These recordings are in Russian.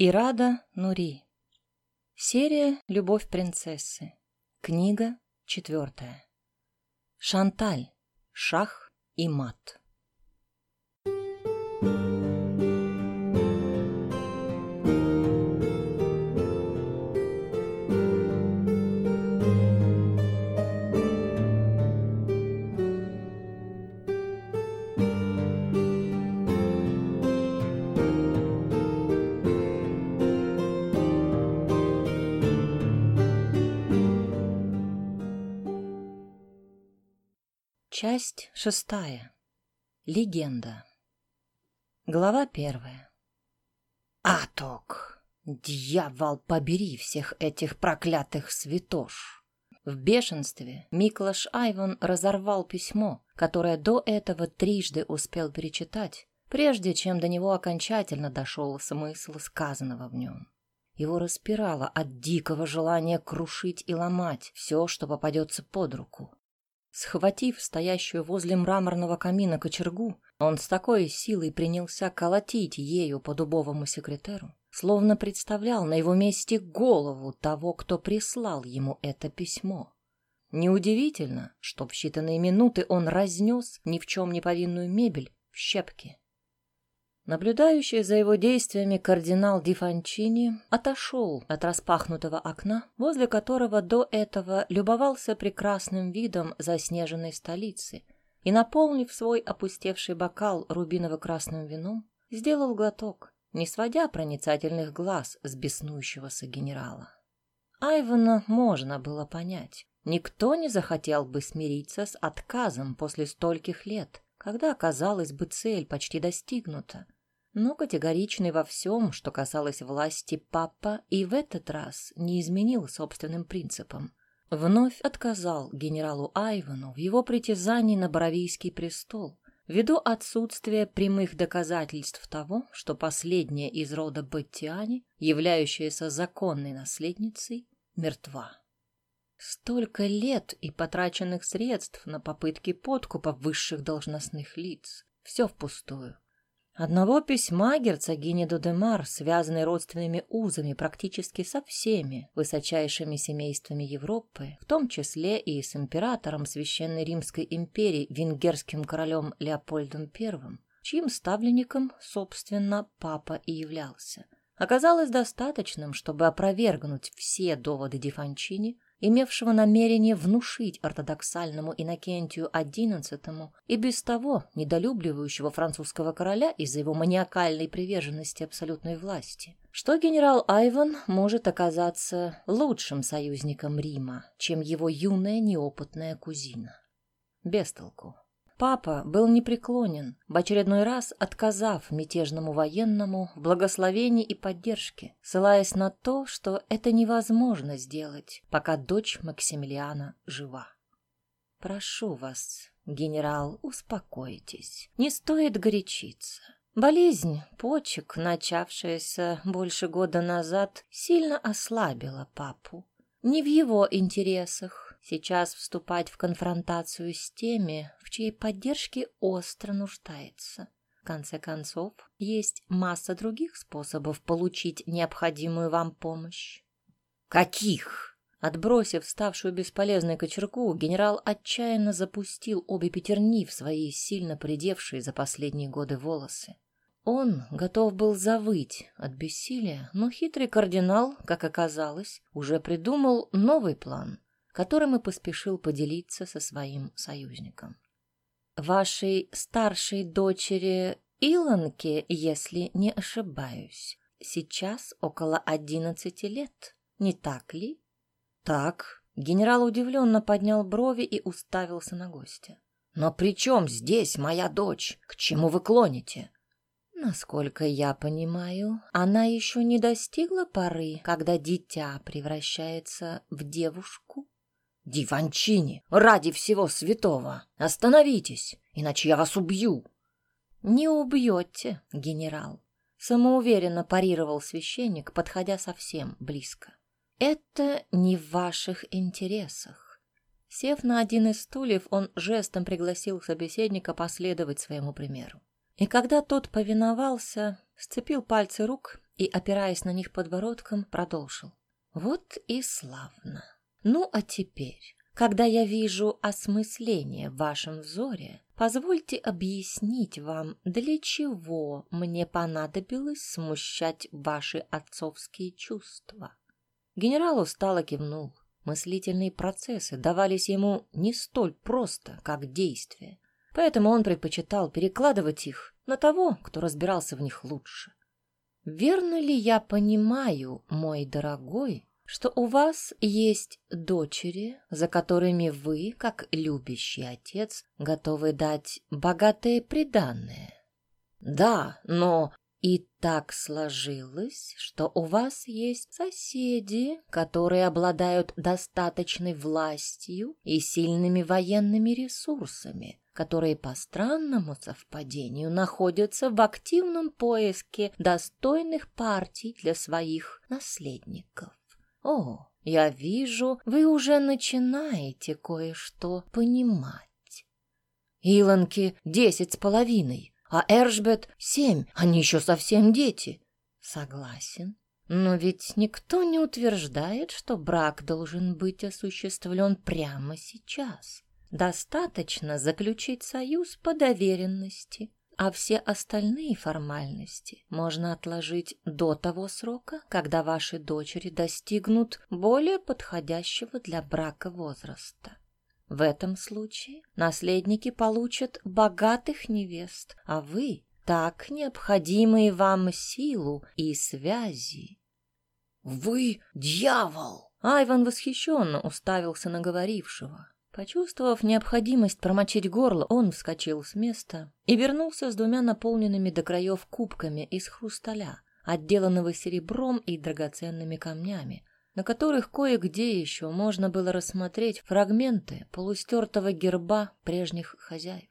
Ирада Нури. Серия «Любовь принцессы». Книга четвертая. Шанталь. Шах и мат. Часть шестая. Легенда. Глава первая. Аток! Дьявол, побери всех этих проклятых святош! В бешенстве Миклаш Айвон разорвал письмо, которое до этого трижды успел перечитать, прежде чем до него окончательно дошел смысл сказанного в нем. Его распирало от дикого желания крушить и ломать все, что попадется под руку. Схватив стоящую возле мраморного камина кочергу, он с такой силой принялся колотить ею по дубовому секретеру, словно представлял на его месте голову того, кто прислал ему это письмо. Неудивительно, что в считанные минуты он разнес ни в чем не повинную мебель в щепки. Наблюдающий за его действиями кардинал Ди Фанчини отошел от распахнутого окна, возле которого до этого любовался прекрасным видом заснеженной столицы, и, наполнив свой опустевший бокал рубиново-красным вином, сделал глоток, не сводя проницательных глаз с беснующегося генерала. Айвана можно было понять. Никто не захотел бы смириться с отказом после стольких лет, когда, казалось бы, цель почти достигнута но категоричный во всем, что касалось власти папа, и в этот раз не изменил собственным принципам. Вновь отказал генералу Айвану в его притязании на Боровийский престол, ввиду отсутствия прямых доказательств того, что последняя из рода Баттиани, являющаяся законной наследницей, мертва. Столько лет и потраченных средств на попытки подкупа высших должностных лиц. Все впустую. Одного письма герцогини Дудемар, связанной родственными узами практически со всеми высочайшими семействами Европы, в том числе и с императором Священной Римской империи, венгерским королем Леопольдом I, чьим ставленником, собственно, папа и являлся, оказалось достаточным, чтобы опровергнуть все доводы Дифанчини имевшего намерение внушить ортодоксальному Иннокентию XI и без того недолюбливающего французского короля из-за его маниакальной приверженности абсолютной власти, что генерал Айван может оказаться лучшим союзником Рима, чем его юная неопытная кузина. Бестолку. Папа был непреклонен, в очередной раз отказав мятежному военному в благословении и поддержке, ссылаясь на то, что это невозможно сделать, пока дочь Максимилиана жива. «Прошу вас, генерал, успокойтесь. Не стоит горячиться. Болезнь почек, начавшаяся больше года назад, сильно ослабила папу. Не в его интересах сейчас вступать в конфронтацию с теми, в чьей поддержке остро нуждается. В конце концов, есть масса других способов получить необходимую вам помощь. Каких? Отбросив ставшую бесполезной кочергу, генерал отчаянно запустил обе пятерни в свои сильно придевшие за последние годы волосы. Он готов был завыть от бессилия, но хитрый кардинал, как оказалось, уже придумал новый план — которым и поспешил поделиться со своим союзником. «Вашей старшей дочери Илонке, если не ошибаюсь, сейчас около одиннадцати лет, не так ли?» «Так». Генерал удивленно поднял брови и уставился на гостя. «Но при чем здесь моя дочь? К чему вы клоните?» Насколько я понимаю, она еще не достигла поры, когда дитя превращается в девушку. Диванчини, ради всего святого, остановитесь, иначе я вас убью. Не убьете, генерал, самоуверенно парировал священник, подходя совсем близко. Это не в ваших интересах. Сев на один из стульев, он жестом пригласил собеседника последовать своему примеру. И когда тот повиновался, сцепил пальцы рук и, опираясь на них подбородком, продолжил. Вот и славно. Ну, а теперь, когда я вижу осмысление в вашем взоре, позвольте объяснить вам, для чего мне понадобилось смущать ваши отцовские чувства. Генерал устало кивнул. Мыслительные процессы давались ему не столь просто, как действия, поэтому он предпочитал перекладывать их на того, кто разбирался в них лучше. «Верно ли я понимаю, мой дорогой, что у вас есть дочери, за которыми вы, как любящий отец, готовы дать богатые приданное?» «Да, но и так сложилось, что у вас есть соседи, которые обладают достаточной властью и сильными военными ресурсами, которые по странному совпадению находятся в активном поиске достойных партий для своих наследников. О, я вижу, вы уже начинаете кое-что понимать. Илонки десять с половиной, а Эржбет — семь, они еще совсем дети. Согласен. Но ведь никто не утверждает, что брак должен быть осуществлен прямо сейчас. Достаточно заключить союз по доверенности, а все остальные формальности можно отложить до того срока, когда ваши дочери достигнут более подходящего для брака возраста. В этом случае наследники получат богатых невест, а вы — так необходимые вам силу и связи. «Вы дьявол!» Айван восхищенно уставился на говорившего. Почувствовав необходимость промочить горло, он вскочил с места и вернулся с двумя наполненными до краев кубками из хрусталя, отделанного серебром и драгоценными камнями, на которых кое-где еще можно было рассмотреть фрагменты полустертого герба прежних хозяев.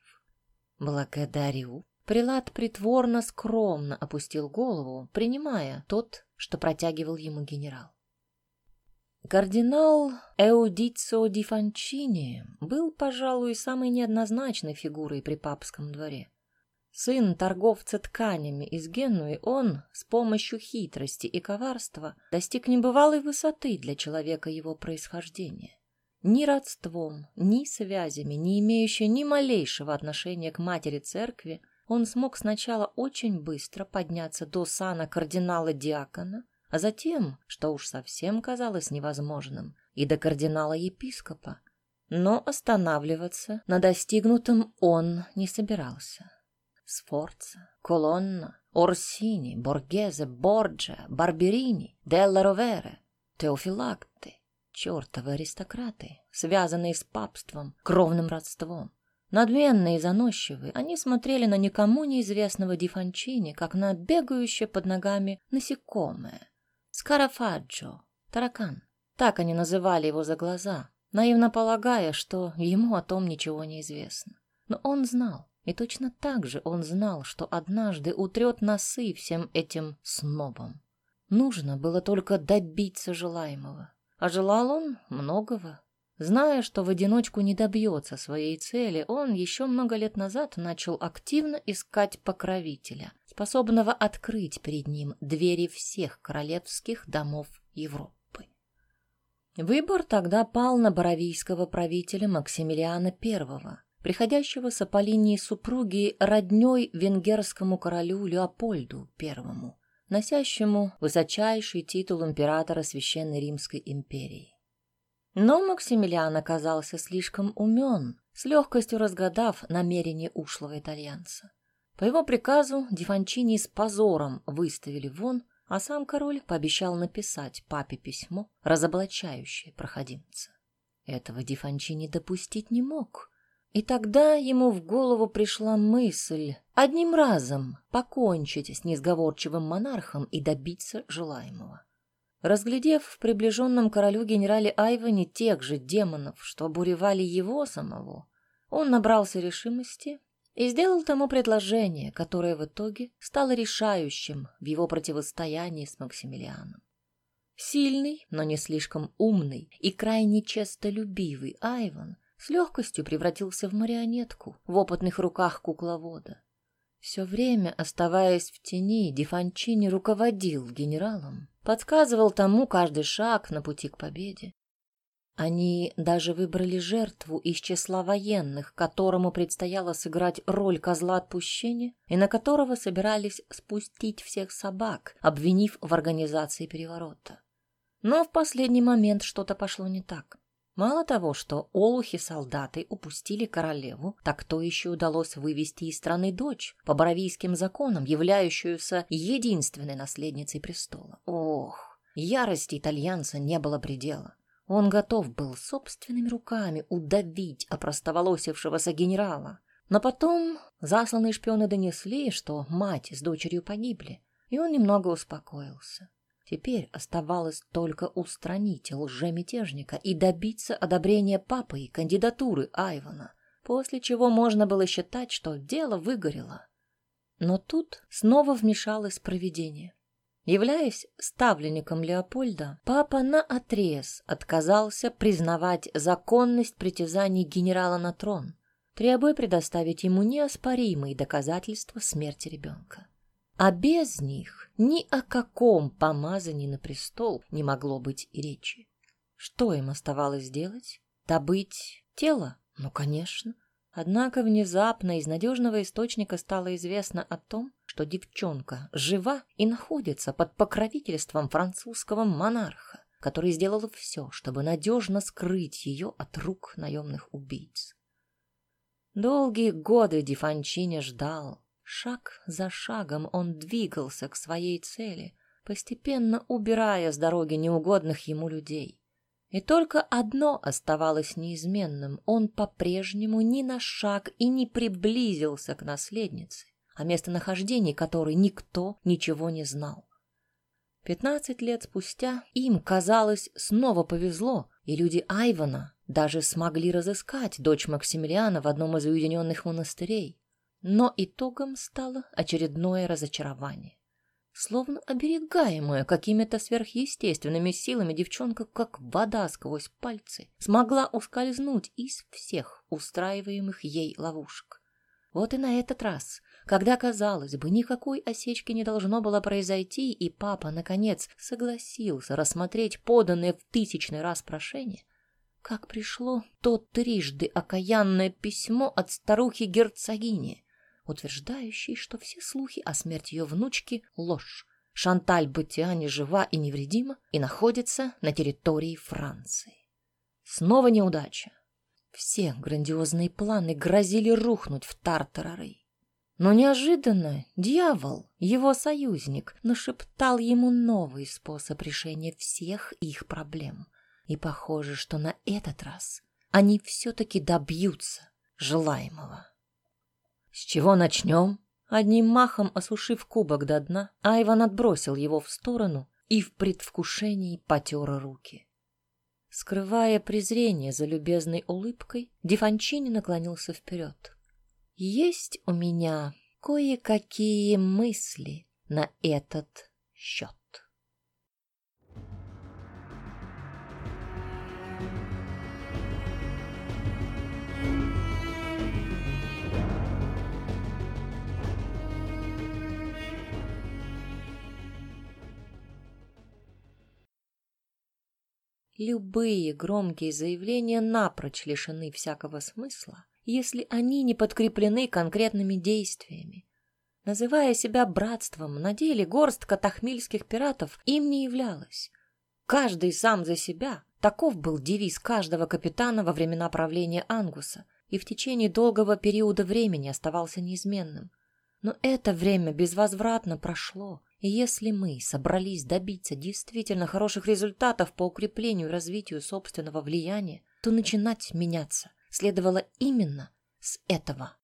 «Благодарю». Прилад притворно скромно опустил голову, принимая тот, что протягивал ему генерал. Кардинал Эудицо ди Фанчини был, пожалуй, самой неоднозначной фигурой при папском дворе. Сын торговца тканями из Генуи, он с помощью хитрости и коварства достиг небывалой высоты для человека его происхождения. Ни родством, ни связями, не имеющий ни малейшего отношения к матери церкви, он смог сначала очень быстро подняться до сана кардинала-диакона, а затем, что уж совсем казалось невозможным, и до кардинала-епископа. Но останавливаться на достигнутом он не собирался. Сфорца, Колонна, Орсини, Боргезе, Борджа, Барберини, Делла Ровере, Теофилакты, чертовы аристократы, связанные с папством, кровным родством. Надменные и заносчивые, они смотрели на никому неизвестного Дифанчини, как на бегающее под ногами насекомое. Скарафаджо, таракан. Так они называли его за глаза, наивно полагая, что ему о том ничего не известно. Но он знал. И точно так же он знал, что однажды утрет носы всем этим снобам. Нужно было только добиться желаемого. А желал он многого. Зная, что в одиночку не добьется своей цели, он еще много лет назад начал активно искать покровителя, способного открыть перед ним двери всех королевских домов Европы. Выбор тогда пал на боровийского правителя Максимилиана I, приходящегося по линии супруги роднёй венгерскому королю Леопольду I, носящему высочайший титул императора Священной Римской империи. Но Максимилиан оказался слишком умен, с легкостью разгадав намерение ушлого итальянца. По его приказу Дифанчини с позором выставили вон, а сам король пообещал написать папе письмо, разоблачающее проходимца. Этого Дифанчини допустить не мог, и тогда ему в голову пришла мысль одним разом покончить с несговорчивым монархом и добиться желаемого. Разглядев в приближенном королю генерале Айване тех же демонов, что обуревали его самого, он набрался решимости и сделал тому предложение, которое в итоге стало решающим в его противостоянии с Максимилианом. Сильный, но не слишком умный и крайне честолюбивый Айван с легкостью превратился в марионетку в опытных руках кукловода. Все время, оставаясь в тени, Дефанчини руководил генералом, подсказывал тому каждый шаг на пути к победе. Они даже выбрали жертву из числа военных, которому предстояло сыграть роль козла отпущения и на которого собирались спустить всех собак, обвинив в организации переворота. Но в последний момент что-то пошло не так. Мало того, что олухи-солдаты упустили королеву, так то еще удалось вывести из страны дочь, по боровийским законам, являющуюся единственной наследницей престола. Ох, ярости итальянца не было предела. Он готов был собственными руками удавить опростоволосившегося генерала. Но потом засланные шпионы донесли, что мать с дочерью погибли, и он немного успокоился. Теперь оставалось только устранить лжемятежника и добиться одобрения папы и кандидатуры Айвана, после чего можно было считать, что дело выгорело. Но тут снова вмешалось провидение. Являясь ставленником Леопольда, папа наотрез отказался признавать законность притязаний генерала на трон, требуя предоставить ему неоспоримые доказательства смерти ребенка. А без них ни о каком помазании на престол не могло быть и речи. Что им оставалось делать? Добыть тело? Ну, конечно. Однако внезапно из надежного источника стало известно о том, что девчонка жива и находится под покровительством французского монарха, который сделал все, чтобы надежно скрыть ее от рук наемных убийц. Долгие годы Дифанчини ждал. Шаг за шагом он двигался к своей цели, постепенно убирая с дороги неугодных ему людей. И только одно оставалось неизменным. Он по-прежнему ни на шаг и не приблизился к наследнице, о местонахождении которой никто ничего не знал. Пятнадцать лет спустя им, казалось, снова повезло, и люди Айвана даже смогли разыскать дочь Максимилиана в одном из уединенных монастырей. Но итогом стало очередное разочарование. Словно оберегаемая какими-то сверхъестественными силами, девчонка, как вода сквозь пальцы, смогла ускользнуть из всех устраиваемых ей ловушек. Вот и на этот раз, когда, казалось бы, никакой осечки не должно было произойти, и папа, наконец, согласился рассмотреть поданное в тысячный раз прошение, как пришло то трижды окаянное письмо от старухи-герцогини, утверждающий, что все слухи о смерти ее внучки — ложь. Шанталь Бутиани жива и невредима и находится на территории Франции. Снова неудача. Все грандиозные планы грозили рухнуть в Тартарары. Но неожиданно дьявол, его союзник, нашептал ему новый способ решения всех их проблем. И похоже, что на этот раз они все-таки добьются желаемого. «С чего начнем?» Одним махом осушив кубок до дна, Айван отбросил его в сторону и в предвкушении потер руки. Скрывая презрение за любезной улыбкой, Дефанчини наклонился вперед. «Есть у меня кое-какие мысли на этот счет». Любые громкие заявления напрочь лишены всякого смысла, если они не подкреплены конкретными действиями. Называя себя братством, на деле горстка тахмильских пиратов им не являлась. Каждый сам за себя. Таков был девиз каждого капитана во времена правления Ангуса и в течение долгого периода времени оставался неизменным. Но это время безвозвратно прошло, если мы собрались добиться действительно хороших результатов по укреплению и развитию собственного влияния, то начинать меняться следовало именно с этого.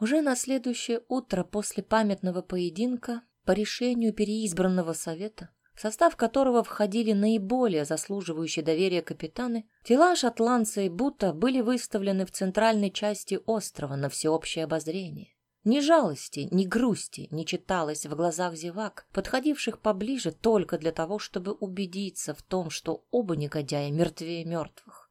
Уже на следующее утро после памятного поединка по решению переизбранного совета, в состав которого входили наиболее заслуживающие доверия капитаны, тела шотландца и Бута были выставлены в центральной части острова на всеобщее обозрение. Ни жалости, ни грусти не читалось в глазах зевак, подходивших поближе только для того, чтобы убедиться в том, что оба негодяя мертвее мертвых.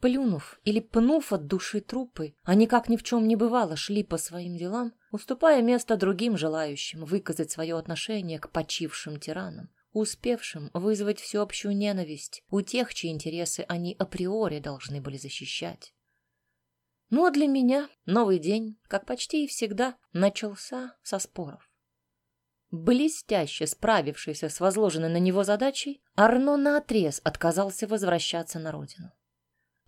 Плюнув или пнув от души трупы, они как ни в чем не бывало шли по своим делам, уступая место другим желающим выказать свое отношение к почившим тиранам, успевшим вызвать всеобщую ненависть у тех, чьи интересы они априори должны были защищать. Ну а для меня новый день, как почти и всегда, начался со споров. Блестяще справившийся с возложенной на него задачей, Арно наотрез отказался возвращаться на родину.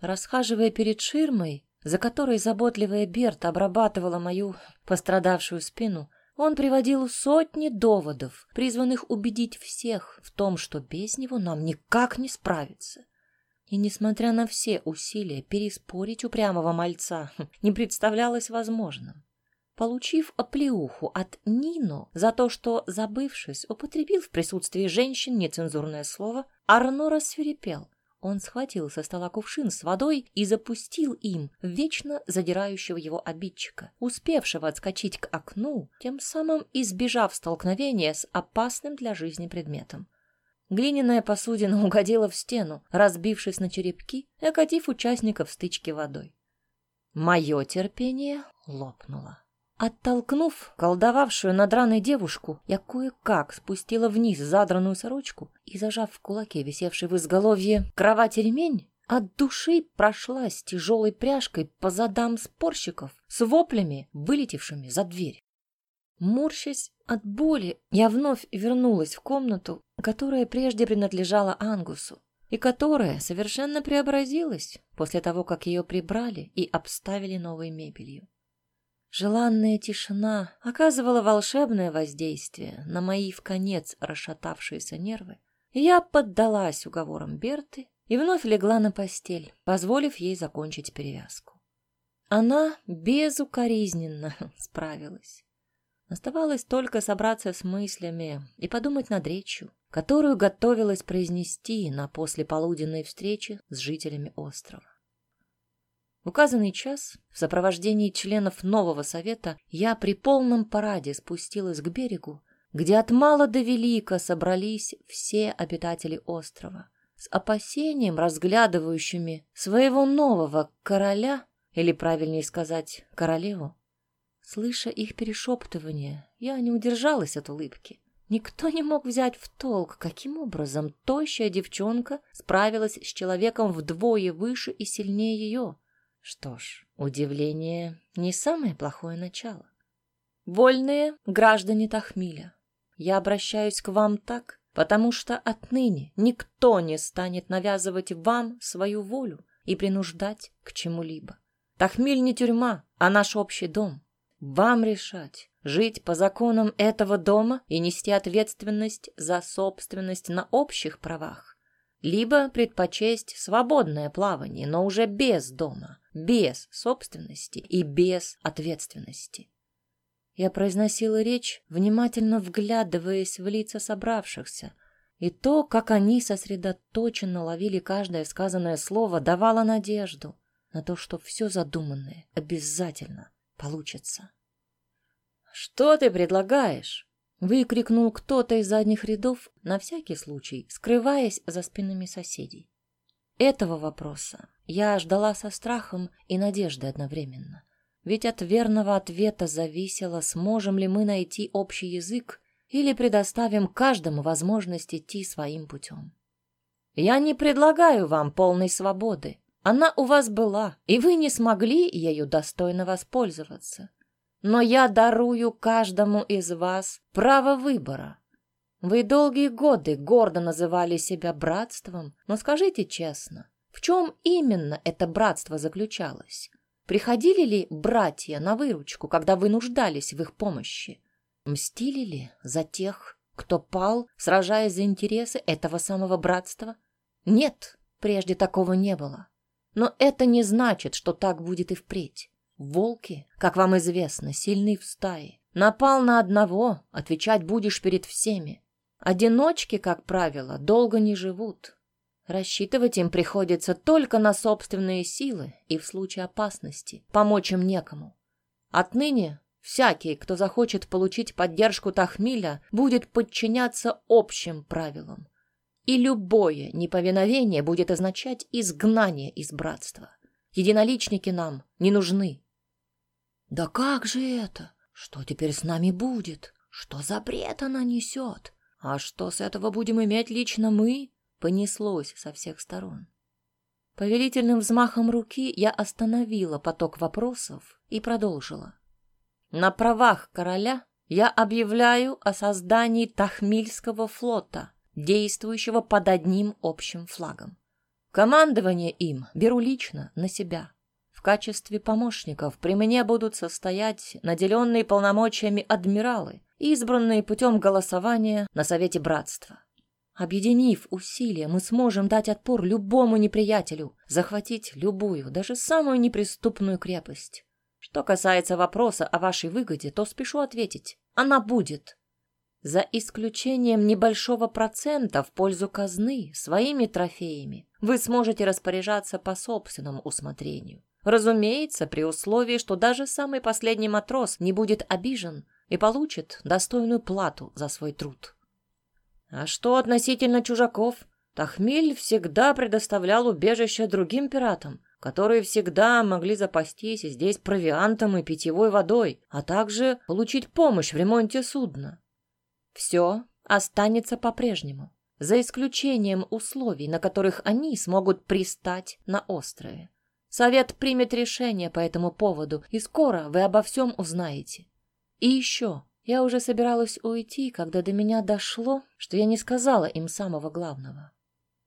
Расхаживая перед ширмой, за которой заботливая Берта обрабатывала мою пострадавшую спину, он приводил сотни доводов, призванных убедить всех в том, что без него нам никак не справиться. И, несмотря на все усилия, переспорить упрямого мальца не представлялось возможным. Получив оплеуху от Нино за то, что, забывшись, употребил в присутствии женщин нецензурное слово, Арно рассверепел. Он схватил со стола кувшин с водой и запустил им вечно задирающего его обидчика, успевшего отскочить к окну, тем самым избежав столкновения с опасным для жизни предметом. Глиняная посудина угодила в стену, разбившись на черепки и окатив участников стычки водой. Мое терпение лопнуло. Оттолкнув колдовавшую над раной девушку, я кое-как спустила вниз задранную сорочку и, зажав в кулаке висевший в изголовье кровати ремень, от души прошлась тяжелой пряжкой по задам спорщиков с воплями, вылетевшими за дверь. Морщась от боли, я вновь вернулась в комнату, которая прежде принадлежала Ангусу, и которая совершенно преобразилась после того, как ее прибрали и обставили новой мебелью. Желанная тишина оказывала волшебное воздействие на мои в конец расшатавшиеся нервы, и я поддалась уговорам Берты и вновь легла на постель, позволив ей закончить перевязку. Она безукоризненно справилась. Оставалось только собраться с мыслями и подумать над речью, которую готовилась произнести на послеполуденной встрече с жителями острова. В указанный час, в сопровождении членов нового совета, я при полном параде спустилась к берегу, где от мала до велика собрались все обитатели острова, с опасением разглядывающими своего нового короля, или, правильнее сказать, королеву. Слыша их перешептывание, я не удержалась от улыбки. Никто не мог взять в толк, каким образом тощая девчонка справилась с человеком вдвое выше и сильнее ее. Что ж, удивление не самое плохое начало. Вольные граждане Тахмиля, я обращаюсь к вам так, потому что отныне никто не станет навязывать вам свою волю и принуждать к чему-либо. Тахмиль не тюрьма, а наш общий дом. Вам решать, жить по законам этого дома и нести ответственность за собственность на общих правах, либо предпочесть свободное плавание, но уже без дома, без собственности и без ответственности. Я произносила речь, внимательно вглядываясь в лица собравшихся, и то, как они сосредоточенно ловили каждое сказанное слово, давало надежду на то, что все задуманное обязательно получится. «Что ты предлагаешь?» — выкрикнул кто-то из задних рядов, на всякий случай, скрываясь за спинами соседей. Этого вопроса я ждала со страхом и надеждой одновременно. Ведь от верного ответа зависело, сможем ли мы найти общий язык или предоставим каждому возможность идти своим путем. Я не предлагаю вам полной свободы. Она у вас была, и вы не смогли ею достойно воспользоваться. Но я дарую каждому из вас право выбора. Вы долгие годы гордо называли себя братством, но скажите честно, в чем именно это братство заключалось? Приходили ли братья на выручку, когда вы нуждались в их помощи? Мстили ли за тех, кто пал, сражаясь за интересы этого самого братства? Нет, прежде такого не было. Но это не значит, что так будет и впредь. Волки, как вам известно, сильны в стае. Напал на одного, отвечать будешь перед всеми. Одиночки, как правило, долго не живут. Рассчитывать им приходится только на собственные силы и в случае опасности помочь им некому. Отныне всякий, кто захочет получить поддержку Тахмиля, будет подчиняться общим правилам. И любое неповиновение будет означать изгнание из братства. Единоличники нам не нужны. Да как же это? Что теперь с нами будет? Что за бред она несет? А что с этого будем иметь лично мы? Понеслось со всех сторон. Повелительным взмахом руки я остановила поток вопросов и продолжила. На правах короля я объявляю о создании Тахмильского флота, действующего под одним общим флагом. Командование им беру лично на себя. В качестве помощников при мне будут состоять наделенные полномочиями адмиралы, избранные путем голосования на Совете Братства. Объединив усилия, мы сможем дать отпор любому неприятелю, захватить любую, даже самую неприступную крепость. Что касается вопроса о вашей выгоде, то спешу ответить. Она будет. За исключением небольшого процента в пользу казны своими трофеями вы сможете распоряжаться по собственному усмотрению. Разумеется, при условии, что даже самый последний матрос не будет обижен и получит достойную плату за свой труд. А что относительно чужаков? Тахмиль всегда предоставлял убежище другим пиратам, которые всегда могли запастись здесь провиантом и питьевой водой, а также получить помощь в ремонте судна. Все останется по-прежнему, за исключением условий, на которых они смогут пристать на острове. Совет примет решение по этому поводу, и скоро вы обо всем узнаете. И еще, я уже собиралась уйти, когда до меня дошло, что я не сказала им самого главного.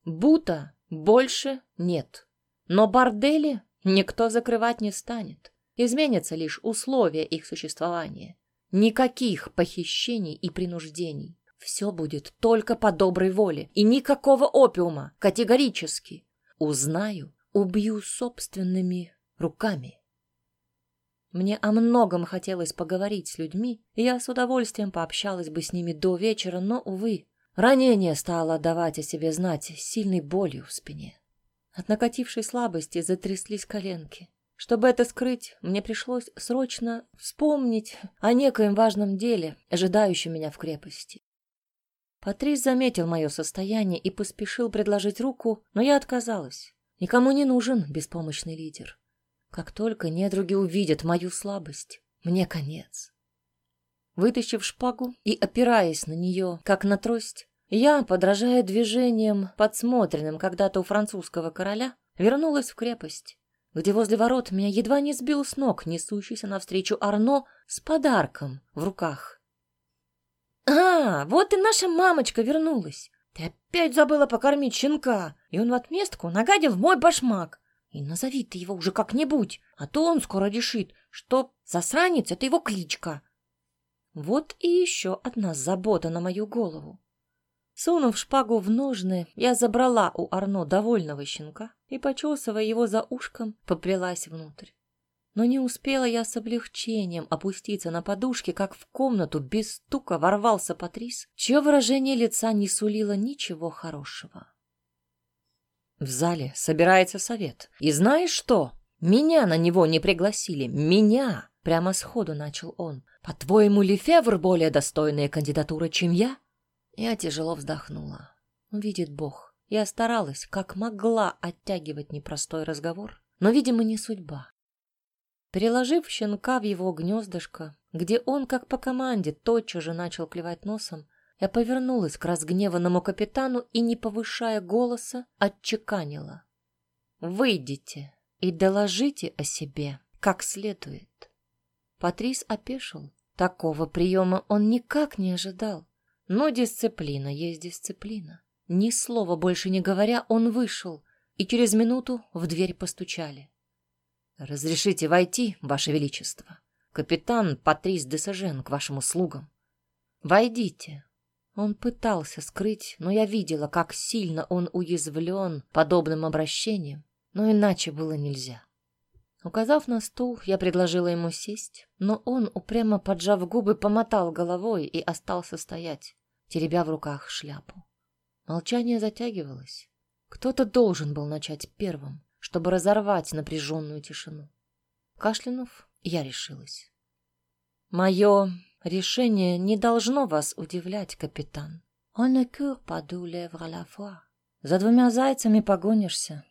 Бута больше нет. Но бордели никто закрывать не станет. Изменятся лишь условия их существования. Никаких похищений и принуждений. Все будет только по доброй воле. И никакого опиума, категорически. Узнаю, убью собственными руками. Мне о многом хотелось поговорить с людьми, и я с удовольствием пообщалась бы с ними до вечера, но, увы, ранение стало давать о себе знать сильной болью в спине. От накатившей слабости затряслись коленки. Чтобы это скрыть, мне пришлось срочно вспомнить о некоем важном деле, ожидающем меня в крепости. Патрис заметил мое состояние и поспешил предложить руку, но я отказалась. Никому не нужен беспомощный лидер. Как только недруги увидят мою слабость, мне конец. Вытащив шпагу и опираясь на нее, как на трость, я, подражая движениям, подсмотренным когда-то у французского короля, вернулась в крепость, где возле ворот меня едва не сбил с ног несущийся навстречу Арно с подарком в руках. «А, вот и наша мамочка вернулась! Ты опять забыла покормить щенка, и он в отместку нагадил в мой башмак. И назови ты его уже как-нибудь, а то он скоро решит, что засранец — это его кличка. Вот и еще одна забота на мою голову. Сунув шпагу в ножны, я забрала у Арно довольного щенка и, почесывая его за ушком, поплелась внутрь. Но не успела я с облегчением опуститься на подушке, как в комнату без стука ворвался Патрис, чье выражение лица не сулило ничего хорошего. В зале собирается совет. И знаешь что? Меня на него не пригласили. Меня! Прямо сходу начал он. По-твоему, Лефевр более достойная кандидатура, чем я? Я тяжело вздохнула. Видит Бог. Я старалась, как могла, оттягивать непростой разговор, но, видимо, не судьба. Переложив щенка в его гнездышко, где он, как по команде, тотчас же начал клевать носом, я повернулась к разгневанному капитану и, не повышая голоса, отчеканила. «Выйдите и доложите о себе как следует». Патрис опешил. Такого приема он никак не ожидал. Но дисциплина есть дисциплина. Ни слова больше не говоря, он вышел, и через минуту в дверь постучали. «Разрешите войти, Ваше Величество. Капитан Патрис де Сажен к вашим услугам». «Войдите», он пытался скрыть, но я видела, как сильно он уязвлен подобным обращением, но иначе было нельзя. Указав на стул, я предложила ему сесть, но он, упрямо поджав губы, помотал головой и остался стоять, теребя в руках шляпу. Молчание затягивалось. Кто-то должен был начать первым, чтобы разорвать напряженную тишину. Кашлянув, я решилась. «Мое Решение не должно вас удивлять, капитан. «On ne court pas deux lèvres à la fois». За двумя зайцами погонишься.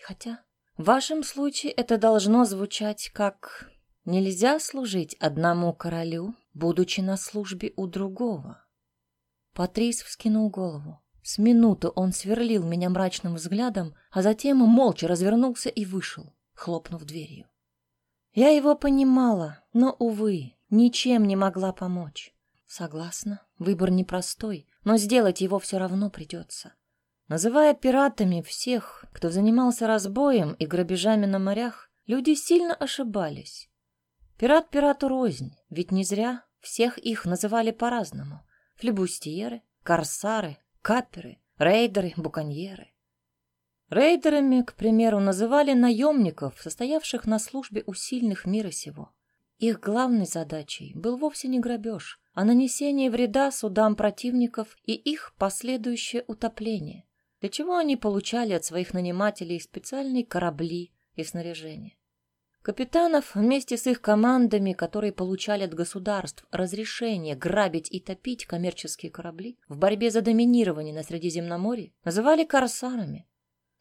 Хотя в вашем случае это должно звучать как «нельзя служить одному королю, будучи на службе у другого». Патрис вскинул голову. С минуты он сверлил меня мрачным взглядом, а затем молча развернулся и вышел, хлопнув дверью. Я его понимала, но, увы, ничем не могла помочь. Согласна, выбор непростой, но сделать его все равно придется. Называя пиратами всех, кто занимался разбоем и грабежами на морях, люди сильно ошибались. Пират пирату рознь, ведь не зря всех их называли по-разному. Флебустьеры, корсары, каперы, рейдеры, буконьеры. Рейдерами, к примеру, называли наемников, состоявших на службе у сильных мира сего. Их главной задачей был вовсе не грабеж, а нанесение вреда судам противников и их последующее утопление, для чего они получали от своих нанимателей специальные корабли и снаряжение. Капитанов вместе с их командами, которые получали от государств разрешение грабить и топить коммерческие корабли в борьбе за доминирование на Средиземноморье, называли корсарами.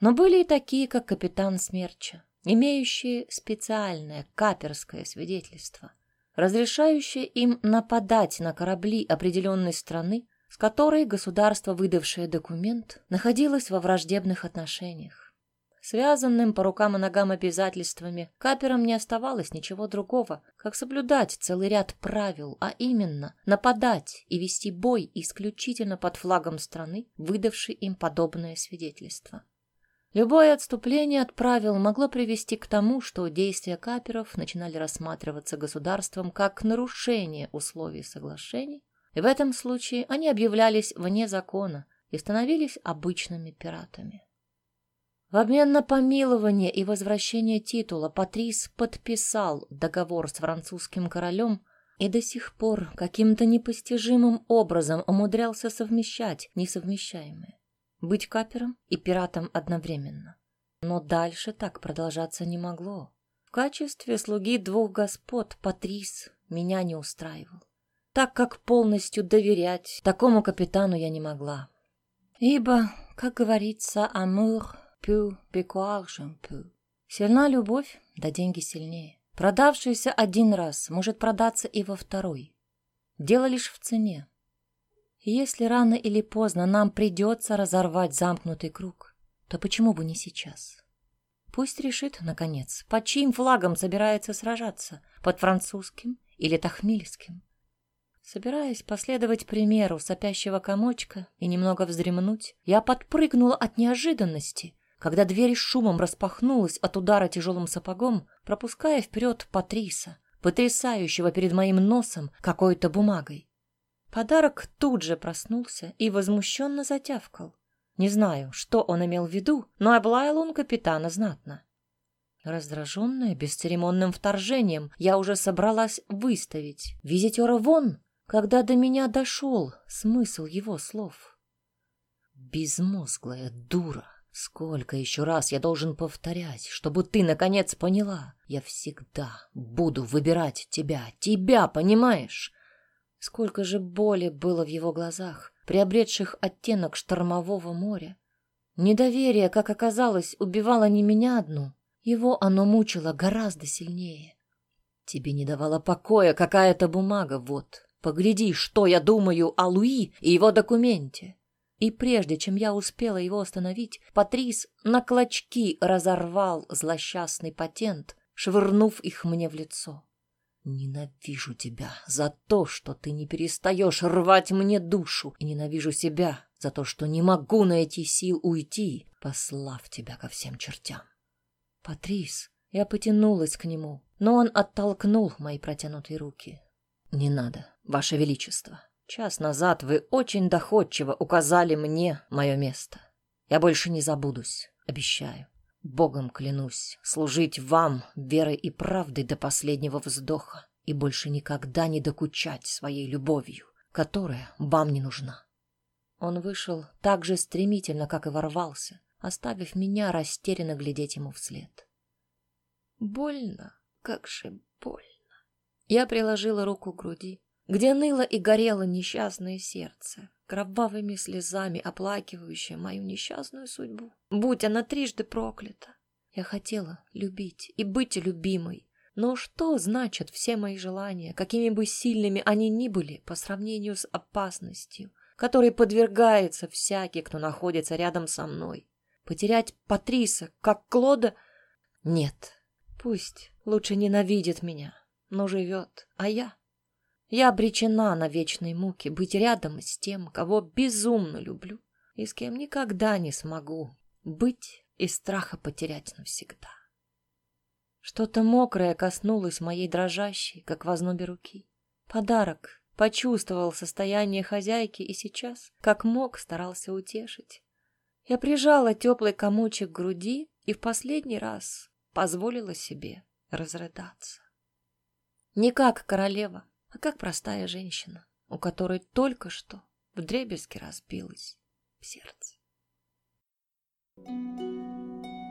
Но были и такие, как капитан Смерча, имеющие специальное каперское свидетельство, разрешающее им нападать на корабли определенной страны, с которой государство, выдавшее документ, находилось во враждебных отношениях. Связанным по рукам и ногам обязательствами, каперам не оставалось ничего другого, как соблюдать целый ряд правил, а именно нападать и вести бой исключительно под флагом страны, выдавшей им подобное свидетельство. Любое отступление от правил могло привести к тому, что действия каперов начинали рассматриваться государством как нарушение условий соглашений, в этом случае они объявлялись вне закона и становились обычными пиратами. В обмен на помилование и возвращение титула Патрис подписал договор с французским королем и до сих пор каким-то непостижимым образом умудрялся совмещать несовмещаемое. Быть капером и пиратом одновременно. Но дальше так продолжаться не могло. В качестве слуги двух господ Патрис меня не устраивал, так как полностью доверять такому капитану я не могла. Ибо, как говорится, амур peu, пекуарж peu. Сильна любовь, да деньги сильнее. Продавшийся один раз может продаться и во второй. Дело лишь в цене. Если рано или поздно нам придется разорвать замкнутый круг, то почему бы не сейчас? Пусть решит, наконец, под чьим флагом собирается сражаться, под французским или тахмильским. Собираясь последовать примеру сопящего комочка и немного вздремнуть, я подпрыгнула от неожиданности, когда дверь шумом распахнулась от удара тяжелым сапогом, пропуская вперед Патриса, потрясающего перед моим носом какой-то бумагой. Подарок тут же проснулся и возмущенно затявкал. Не знаю, что он имел в виду, но облаял он капитана знатно. Раздраженная бесцеремонным вторжением, я уже собралась выставить визитера вон, когда до меня дошел смысл его слов. Безмозглая дура. Сколько еще раз я должен повторять, чтобы ты наконец поняла? Я всегда буду выбирать тебя, тебя, понимаешь? Сколько же боли было в его глазах, приобретших оттенок штормового моря. Недоверие, как оказалось, убивало не меня одну. Его оно мучило гораздо сильнее. Тебе не давала покоя какая-то бумага, вот. Погляди, что я думаю о Луи и его документе. И прежде чем я успела его остановить, Патрис на клочки разорвал злосчастный патент, швырнув их мне в лицо. Ненавижу тебя за то, что ты не перестаешь рвать мне душу, и ненавижу себя за то, что не могу найти сил уйти, послав тебя ко всем чертям. Патрис, я потянулась к нему, но он оттолкнул мои протянутые руки. Не надо, ваше величество. Час назад вы очень доходчиво указали мне мое место. Я больше не забудусь, обещаю. Богом клянусь служить вам верой и правдой до последнего вздоха и больше никогда не докучать своей любовью, которая вам не нужна. Он вышел так же стремительно, как и ворвался, оставив меня растерянно глядеть ему вслед. Больно, как же больно. Я приложила руку к груди, где ныло и горело несчастное сердце. кровавыми слезами оплакивающая мою несчастную судьбу. Будь она трижды проклята. Я хотела любить и быть любимой. Но что значат все мои желания, какими бы сильными они ни были по сравнению с опасностью, которой подвергается всякий, кто находится рядом со мной? Потерять Патриса, как Клода? Нет, пусть лучше ненавидит меня, но живет, а я... Я обречена на вечные муки быть рядом с тем, кого безумно люблю и с кем никогда не смогу быть из страха потерять навсегда. Что-то мокрое коснулось моей дрожащей, как в ознобе руки. Подарок почувствовал состояние хозяйки и сейчас, как мог, старался утешить. Я прижала теплый комочек к груди и в последний раз позволила себе разрыдаться. Не как королева, а как простая женщина, у которой только что вдребезги разбилось сердце. Thank you.